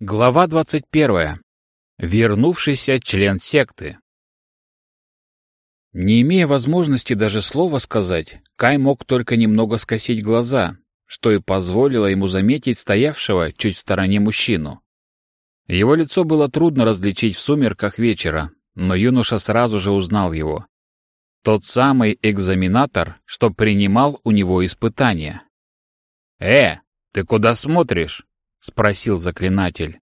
Глава 21. Вернувшийся член секты. Не имея возможности даже слова сказать, Кай мог только немного скосить глаза, что и позволило ему заметить стоявшего чуть в стороне мужчину. Его лицо было трудно различить в сумерках вечера, но юноша сразу же узнал его. Тот самый экзаменатор, что принимал у него испытания. «Э, ты куда смотришь?» — спросил заклинатель.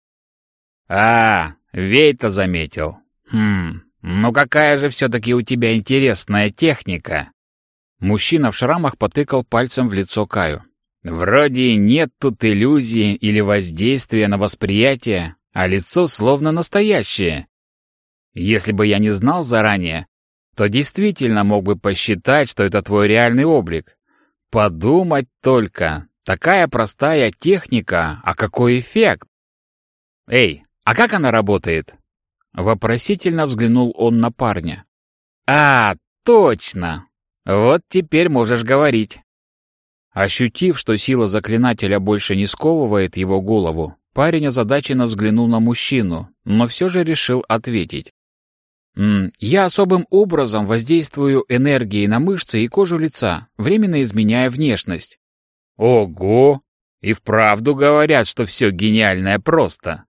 «А, Вейта заметил. Хм, ну какая же все-таки у тебя интересная техника!» Мужчина в шрамах потыкал пальцем в лицо Каю. «Вроде нет тут иллюзии или воздействия на восприятие, а лицо словно настоящее. Если бы я не знал заранее, то действительно мог бы посчитать, что это твой реальный облик. Подумать только, Такая простая техника, а какой эффект? Эй, а как она работает? Вопросительно взглянул он на парня. А, точно. Вот теперь можешь говорить. Ощутив, что сила заклинателя больше не сковывает его голову, парень озадаченно взглянул на мужчину, но все же решил ответить. «М «Я особым образом воздействую энергией на мышцы и кожу лица, временно изменяя внешность. Ого! И вправду говорят, что все гениальное просто.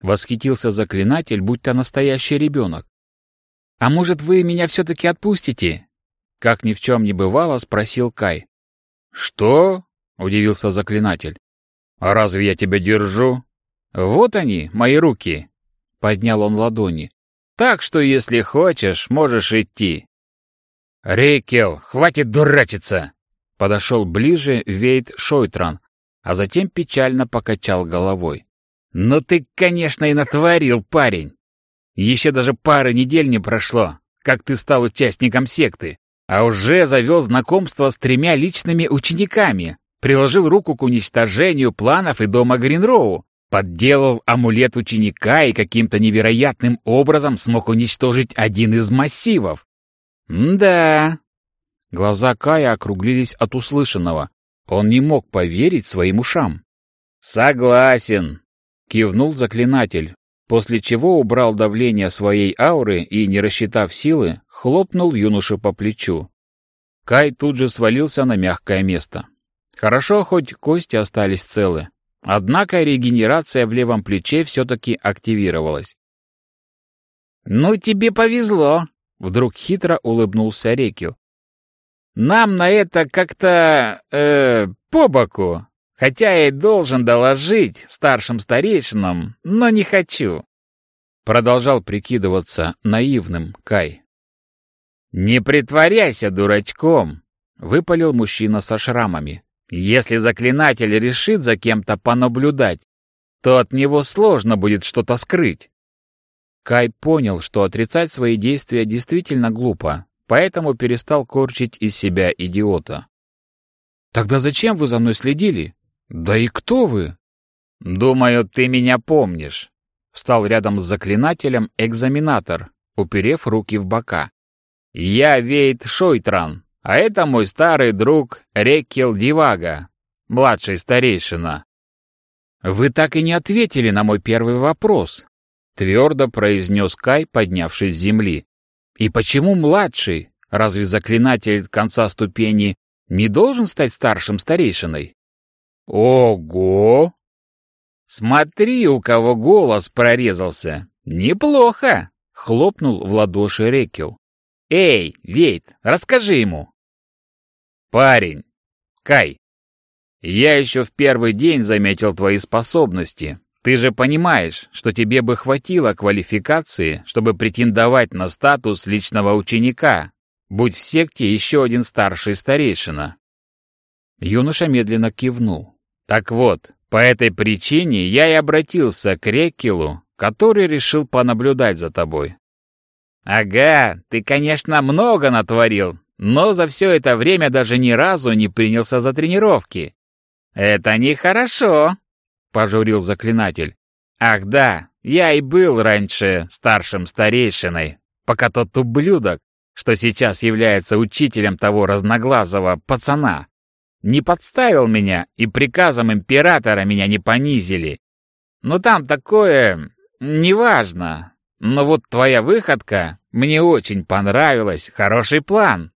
Восхитился заклинатель, будь то настоящий ребенок. «А может, вы меня все-таки отпустите?» Как ни в чем не бывало, спросил Кай. «Что?» — удивился заклинатель. «А разве я тебя держу?» «Вот они, мои руки!» — поднял он ладони. «Так что, если хочешь, можешь идти». «Рейкел, хватит дурачиться!» Подошел ближе Вейт Шойтран, а затем печально покачал головой. «Ну ты, конечно, и натворил, парень! Еще даже пары недель не прошло, как ты стал участником секты, а уже завел знакомство с тремя личными учениками, приложил руку к уничтожению планов и дома Гринроу, подделал амулет ученика и каким-то невероятным образом смог уничтожить один из массивов. да, Глаза Кая округлились от услышанного. Он не мог поверить своим ушам. «Согласен», — кивнул заклинатель, после чего убрал давление своей ауры и, не рассчитав силы, хлопнул юношу по плечу. Кай тут же свалился на мягкое место. Хорошо, хоть кости остались целы. Однако регенерация в левом плече все-таки активировалась. «Ну, тебе повезло!» — вдруг хитро улыбнулся Рекил. Нам на это как-то... э по боку. Хотя и должен доложить старшим старейшинам, но не хочу. Продолжал прикидываться наивным Кай. «Не притворяйся дурачком!» — выпалил мужчина со шрамами. «Если заклинатель решит за кем-то понаблюдать, то от него сложно будет что-то скрыть». Кай понял, что отрицать свои действия действительно глупо, поэтому перестал корчить из себя идиота. «Тогда зачем вы за мной следили? Да и кто вы?» «Думаю, ты меня помнишь», — встал рядом с заклинателем экзаменатор, уперев руки в бока. «Я Вейт Шойтран, а это мой старый друг Реккел Дивага, младший старейшина». «Вы так и не ответили на мой первый вопрос», — твердо произнес Кай, поднявшись с земли. И почему младший? Разве заклинатель конца ступени не должен стать старшим старейшиной? Ого! Смотри, у кого голос прорезался. Неплохо! Хлопнул в ладоши Рекел. Эй, Вейт, расскажи ему. Парень, Кай, я еще в первый день заметил твои способности. Ты же понимаешь, что тебе бы хватило квалификации, чтобы претендовать на статус личного ученика, будь в секте еще один старший старейшина. Юноша медленно кивнул. Так вот, по этой причине я и обратился к Реккелу, который решил понаблюдать за тобой. Ага, ты, конечно, много натворил, но за все это время даже ни разу не принялся за тренировки. Это нехорошо, — пожурил заклинатель. «Ах да, я и был раньше старшим старейшиной, пока тот ублюдок, что сейчас является учителем того разноглазого пацана, не подставил меня и приказом императора меня не понизили. Ну там такое... неважно. Но вот твоя выходка мне очень понравилась. Хороший план».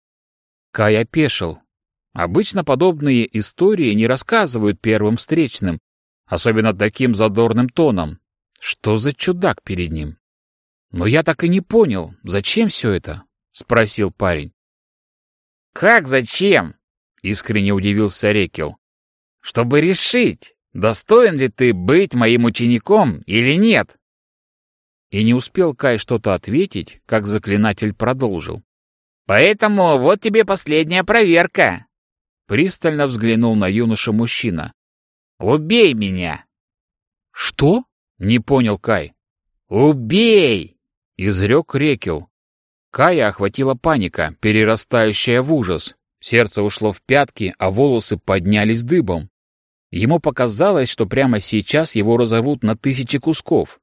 Кай опешил. Обычно подобные истории не рассказывают первым встречным, особенно таким задорным тоном. Что за чудак перед ним? Но я так и не понял, зачем все это? Спросил парень. Как зачем? Искренне удивился Рекел. Чтобы решить, достоин ли ты быть моим учеником или нет. И не успел Кай что-то ответить, как заклинатель продолжил. «Поэтому вот тебе последняя проверка!» Пристально взглянул на юноша мужчина. «Убей меня!» «Что?» — не понял Кай. «Убей!» — изрек Рекел. Кая охватила паника, перерастающая в ужас. Сердце ушло в пятки, а волосы поднялись дыбом. Ему показалось, что прямо сейчас его разорвут на тысячи кусков.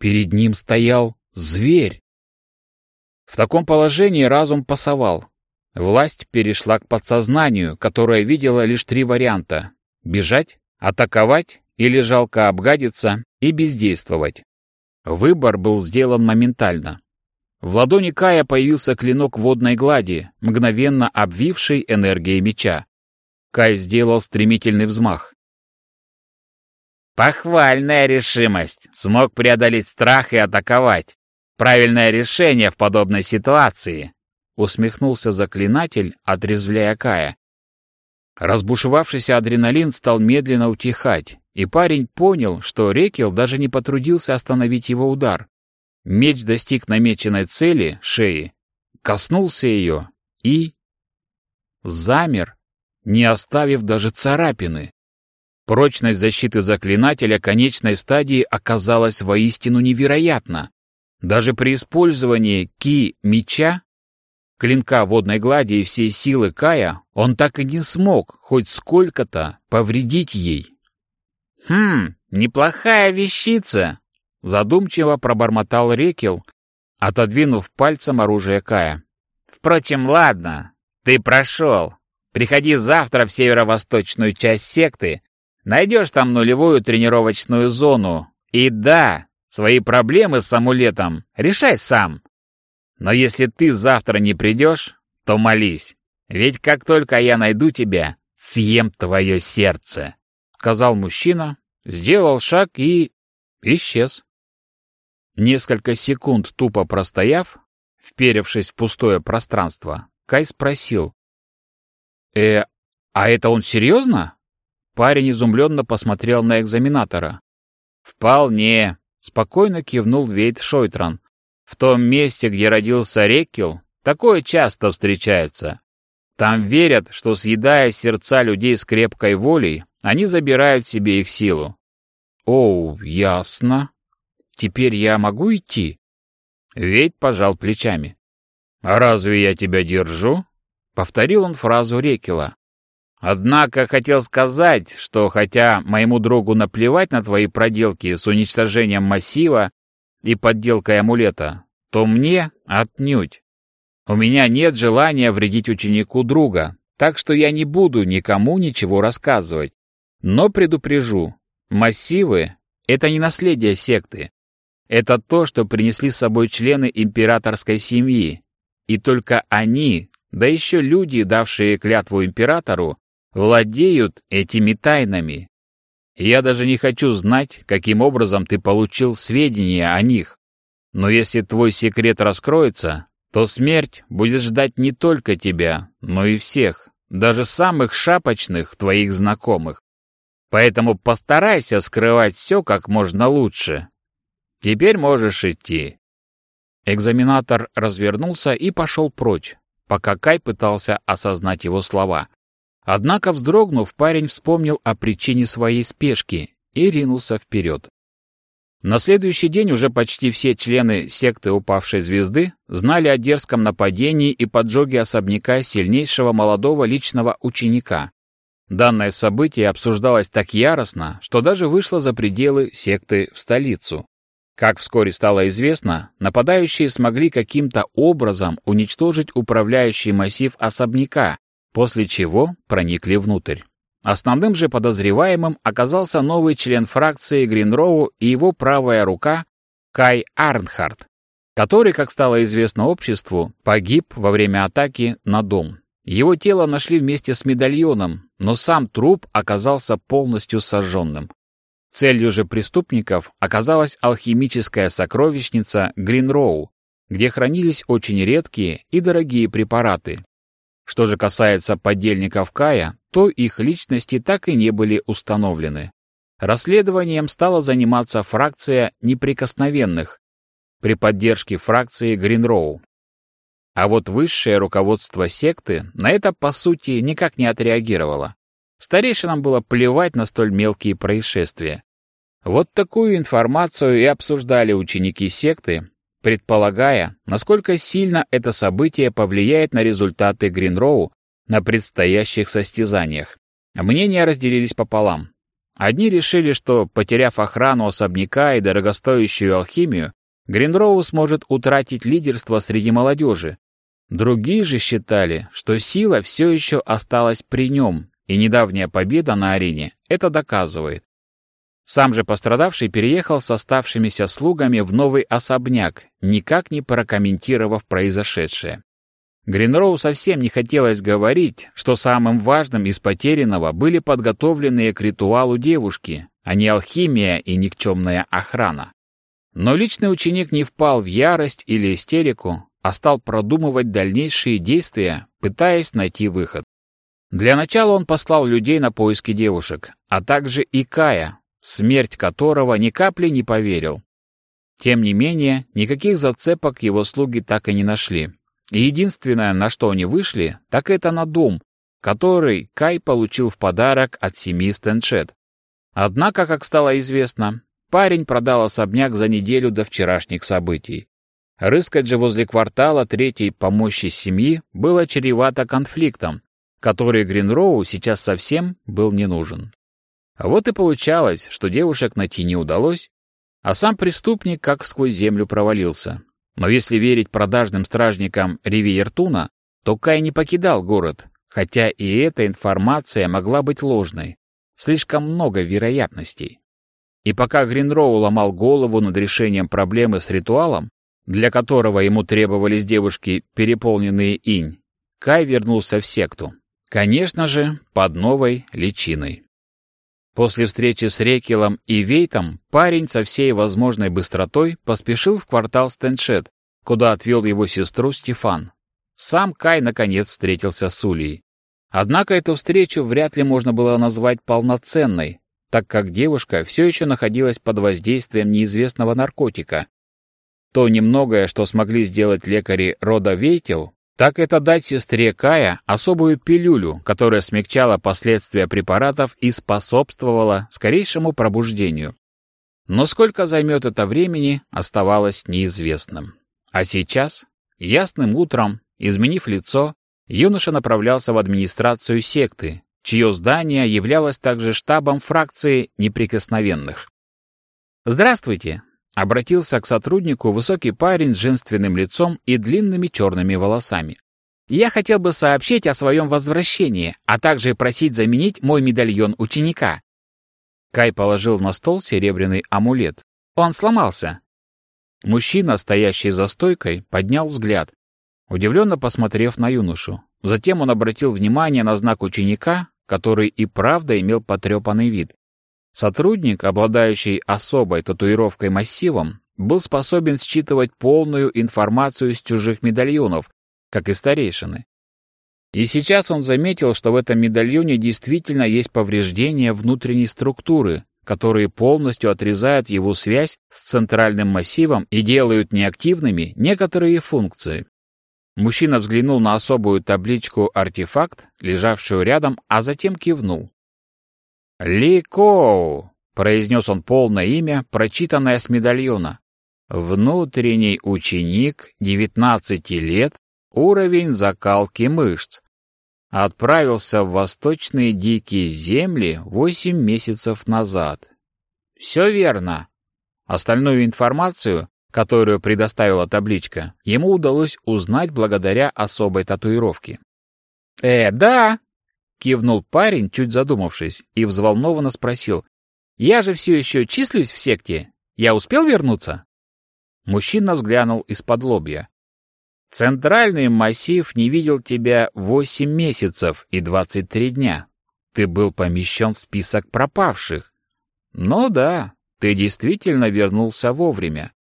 Перед ним стоял зверь. В таком положении разум пасовал. Власть перешла к подсознанию, которое видело лишь три варианта — бежать, атаковать или жалко обгадиться и бездействовать. Выбор был сделан моментально. В ладони Кая появился клинок водной глади, мгновенно обвивший энергией меча. Кай сделал стремительный взмах. «Похвальная решимость! Смог преодолеть страх и атаковать. Правильное решение в подобной ситуации!» Усмехнулся заклинатель, отрезвляя Кая. Разбушевавшийся адреналин стал медленно утихать, и парень понял, что Рекел даже не потрудился остановить его удар. Меч достиг намеченной цели, шеи, коснулся ее и... замер, не оставив даже царапины. Прочность защиты заклинателя конечной стадии оказалась воистину невероятна. Даже при использовании ки меча, клинка водной глади и всей силы Кая, он так и не смог хоть сколько-то повредить ей. «Хм, неплохая вещица!» — задумчиво пробормотал Рекел, отодвинув пальцем оружие Кая. «Впрочем, ладно, ты прошел. Приходи завтра в северо-восточную часть секты, найдешь там нулевую тренировочную зону. И да, свои проблемы с амулетом решай сам. Но если ты завтра не придешь, то молись, ведь как только я найду тебя, съем твое сердце» сказал мужчина, сделал шаг и... исчез. Несколько секунд тупо простояв, вперевшись в пустое пространство, Кай спросил. «Э, а это он серьезно?» Парень изумленно посмотрел на экзаменатора. «Вполне», — спокойно кивнул Вейт Шойтран. «В том месте, где родился Реккел, такое часто встречается. Там верят, что съедая сердца людей с крепкой волей, они забирают себе их силу. Оу, ясно. Теперь я могу идти? Ведь пожал плечами. А разве я тебя держу? Повторил он фразу Рекела. Однако хотел сказать, что хотя моему другу наплевать на твои проделки с уничтожением массива и подделкой амулета, то мне отнюдь. У меня нет желания вредить ученику друга, так что я не буду никому ничего рассказывать. Но предупрежу, массивы — это не наследие секты. Это то, что принесли с собой члены императорской семьи. И только они, да еще люди, давшие клятву императору, владеют этими тайнами. Я даже не хочу знать, каким образом ты получил сведения о них. Но если твой секрет раскроется, то смерть будет ждать не только тебя, но и всех, даже самых шапочных твоих знакомых. Поэтому постарайся скрывать все как можно лучше. Теперь можешь идти». Экзаменатор развернулся и пошел прочь, пока Кай пытался осознать его слова. Однако, вздрогнув, парень вспомнил о причине своей спешки и ринулся вперед. На следующий день уже почти все члены секты упавшей звезды знали о дерзком нападении и поджоге особняка сильнейшего молодого личного ученика, Данное событие обсуждалось так яростно, что даже вышло за пределы секты в столицу. Как вскоре стало известно, нападающие смогли каким-то образом уничтожить управляющий массив особняка, после чего проникли внутрь. Основным же подозреваемым оказался новый член фракции Гринроу и его правая рука Кай Арнхард, который, как стало известно обществу, погиб во время атаки на дом. Его тело нашли вместе с медальоном, но сам труп оказался полностью сожженным. Целью же преступников оказалась алхимическая сокровищница Гринроу, где хранились очень редкие и дорогие препараты. Что же касается подельников Кая, то их личности так и не были установлены. Расследованием стала заниматься фракция неприкосновенных при поддержке фракции Гринроу. А вот высшее руководство секты на это, по сути, никак не отреагировало. Старейшинам было плевать на столь мелкие происшествия. Вот такую информацию и обсуждали ученики секты, предполагая, насколько сильно это событие повлияет на результаты Гринроу на предстоящих состязаниях. Мнения разделились пополам. Одни решили, что, потеряв охрану особняка и дорогостоящую алхимию, Гринроу сможет утратить лидерство среди молодежи, Другие же считали, что сила все еще осталась при нем, и недавняя победа на арене это доказывает. Сам же пострадавший переехал с оставшимися слугами в новый особняк, никак не прокомментировав произошедшее. Гринроу совсем не хотелось говорить, что самым важным из потерянного были подготовленные к ритуалу девушки, а не алхимия и никчемная охрана. Но личный ученик не впал в ярость или истерику, а стал продумывать дальнейшие действия, пытаясь найти выход. Для начала он послал людей на поиски девушек, а также и Кая, смерть которого ни капли не поверил. Тем не менее, никаких зацепок его слуги так и не нашли. И единственное, на что они вышли, так это на дом, который Кай получил в подарок от семьи Стэншет. Однако, как стало известно, парень продал особняк за неделю до вчерашних событий. Рыскать же возле квартала третьей по мощи семьи было чревато конфликтом, который Гринроу сейчас совсем был не нужен. А вот и получалось, что девушек найти не удалось, а сам преступник как сквозь землю провалился. Но если верить продажным стражникам Ривиертуна, то Кай не покидал город, хотя и эта информация могла быть ложной. Слишком много вероятностей. И пока Гринроу ломал голову над решением проблемы с ритуалом, для которого ему требовались девушки, переполненные инь, Кай вернулся в секту. Конечно же, под новой личиной. После встречи с Рекелом и Вейтом парень со всей возможной быстротой поспешил в квартал Стэншет, куда отвел его сестру Стефан. Сам Кай наконец встретился с Улей. Однако эту встречу вряд ли можно было назвать полноценной, так как девушка все еще находилась под воздействием неизвестного наркотика, то немногое, что смогли сделать лекари рода Вейтел, так это дать сестре Кая особую пилюлю, которая смягчала последствия препаратов и способствовала скорейшему пробуждению. Но сколько займет это времени, оставалось неизвестным. А сейчас, ясным утром, изменив лицо, юноша направлялся в администрацию секты, чье здание являлось также штабом фракции неприкосновенных. «Здравствуйте!» Обратился к сотруднику высокий парень с женственным лицом и длинными черными волосами. «Я хотел бы сообщить о своем возвращении, а также просить заменить мой медальон ученика». Кай положил на стол серебряный амулет. Он сломался. Мужчина, стоящий за стойкой, поднял взгляд, удивленно посмотрев на юношу. Затем он обратил внимание на знак ученика, который и правда имел потрепанный вид. Сотрудник, обладающий особой татуировкой массивом, был способен считывать полную информацию с чужих медальонов, как и старейшины. И сейчас он заметил, что в этом медальоне действительно есть повреждения внутренней структуры, которые полностью отрезают его связь с центральным массивом и делают неактивными некоторые функции. Мужчина взглянул на особую табличку «Артефакт», лежавшую рядом, а затем кивнул. «Ли Коу», — произнес он полное имя, прочитанное с медальона. «Внутренний ученик, 19 лет, уровень закалки мышц. Отправился в восточные дикие земли 8 месяцев назад». «Все верно». Остальную информацию, которую предоставила табличка, ему удалось узнать благодаря особой татуировке. «Э, да!» Кивнул парень, чуть задумавшись, и взволнованно спросил. «Я же все еще числюсь в секте. Я успел вернуться?» Мужчина взглянул из-под лобья. «Центральный массив не видел тебя восемь месяцев и двадцать три дня. Ты был помещен в список пропавших. Ну да, ты действительно вернулся вовремя.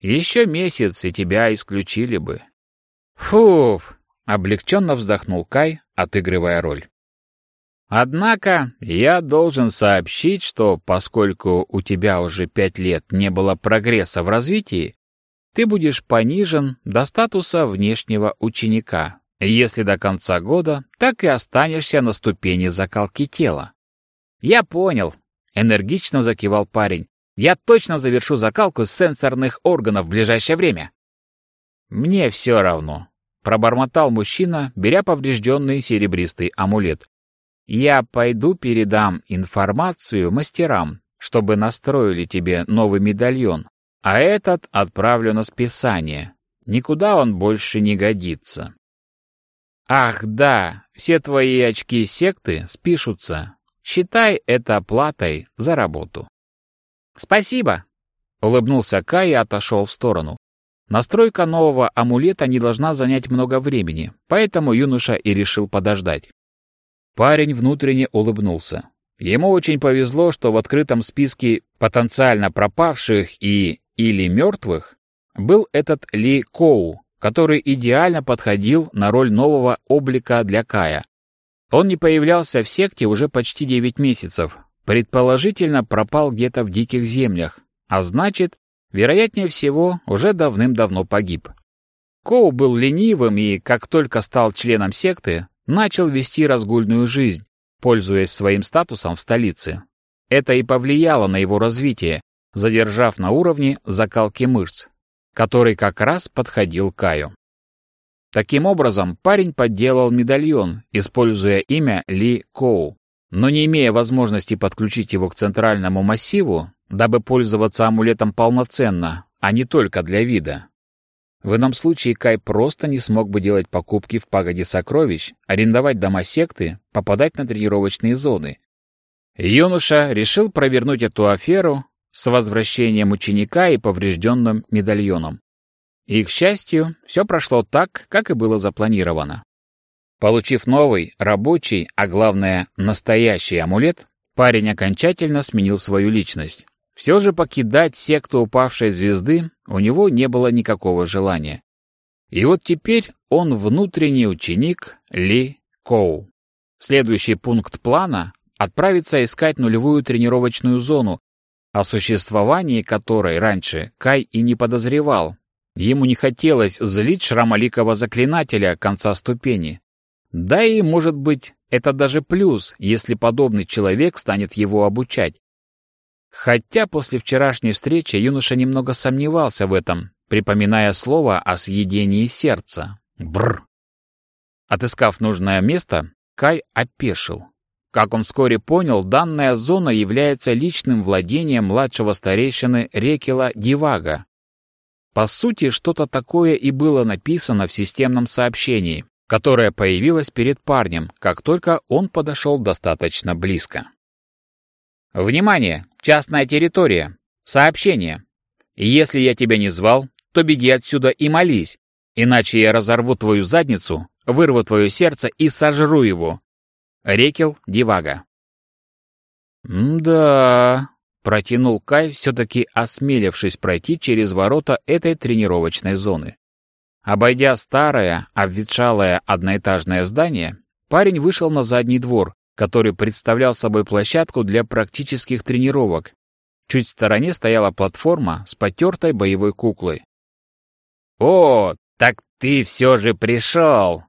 Еще месяц, и тебя исключили бы». «Фуф!» — облегченно вздохнул Кай, отыгрывая роль. Однако я должен сообщить, что поскольку у тебя уже пять лет не было прогресса в развитии, ты будешь понижен до статуса внешнего ученика, если до конца года так и останешься на ступени закалки тела. Я понял, энергично закивал парень. Я точно завершу закалку сенсорных органов в ближайшее время. Мне все равно, пробормотал мужчина, беря поврежденный серебристый амулет. Я пойду передам информацию мастерам, чтобы настроили тебе новый медальон, а этот отправлю на списание. Никуда он больше не годится. Ах, да, все твои очки секты спишутся. Считай это оплатой за работу. Спасибо, улыбнулся Кай и отошел в сторону. Настройка нового амулета не должна занять много времени, поэтому юноша и решил подождать. Парень внутренне улыбнулся. Ему очень повезло, что в открытом списке потенциально пропавших и или мертвых был этот Ли Коу, который идеально подходил на роль нового облика для Кая. Он не появлялся в секте уже почти 9 месяцев, предположительно пропал где-то в диких землях, а значит, вероятнее всего, уже давным-давно погиб. Коу был ленивым и, как только стал членом секты, начал вести разгульную жизнь, пользуясь своим статусом в столице. Это и повлияло на его развитие, задержав на уровне закалки мышц, который как раз подходил Каю. Таким образом, парень подделал медальон, используя имя Ли Коу, но не имея возможности подключить его к центральному массиву, дабы пользоваться амулетом полноценно, а не только для вида. В ином случае Кай просто не смог бы делать покупки в пагоде сокровищ, арендовать дома секты, попадать на тренировочные зоны. Юноша решил провернуть эту аферу с возвращением ученика и поврежденным медальоном. И, к счастью, все прошло так, как и было запланировано. Получив новый, рабочий, а главное, настоящий амулет, парень окончательно сменил свою личность. Все же покидать секту упавшей звезды у него не было никакого желания. И вот теперь он внутренний ученик Ли Коу. Следующий пункт плана — отправиться искать нулевую тренировочную зону, о существовании которой раньше Кай и не подозревал. Ему не хотелось злить шрамоликого заклинателя конца ступени. Да и, может быть, это даже плюс, если подобный человек станет его обучать. Хотя после вчерашней встречи юноша немного сомневался в этом, припоминая слово о съедении сердца. Бр. Отыскав нужное место, Кай опешил. Как он вскоре понял, данная зона является личным владением младшего старейшины Рекела Дивага. По сути, что-то такое и было написано в системном сообщении, которое появилось перед парнем, как только он подошел достаточно близко. «Внимание! Частная территория! Сообщение! Если я тебя не звал, то беги отсюда и молись, иначе я разорву твою задницу, вырву твое сердце и сожру его!» Рекел Дивага. «Да...» — протянул Кай, все-таки осмелившись пройти через ворота этой тренировочной зоны. Обойдя старое, обветшалое одноэтажное здание, парень вышел на задний двор, который представлял собой площадку для практических тренировок. Чуть в стороне стояла платформа с потертой боевой куклой. «О, так ты все же пришел!»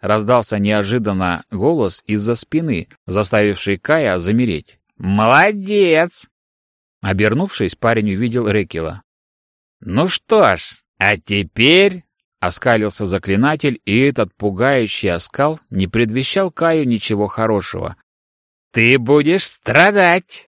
Раздался неожиданно голос из-за спины, заставивший Кая замереть. «Молодец!» Обернувшись, парень увидел Рекила. «Ну что ж, а теперь Оскалился заклинатель, и этот пугающий оскал не предвещал Каю ничего хорошего. «Ты будешь страдать!»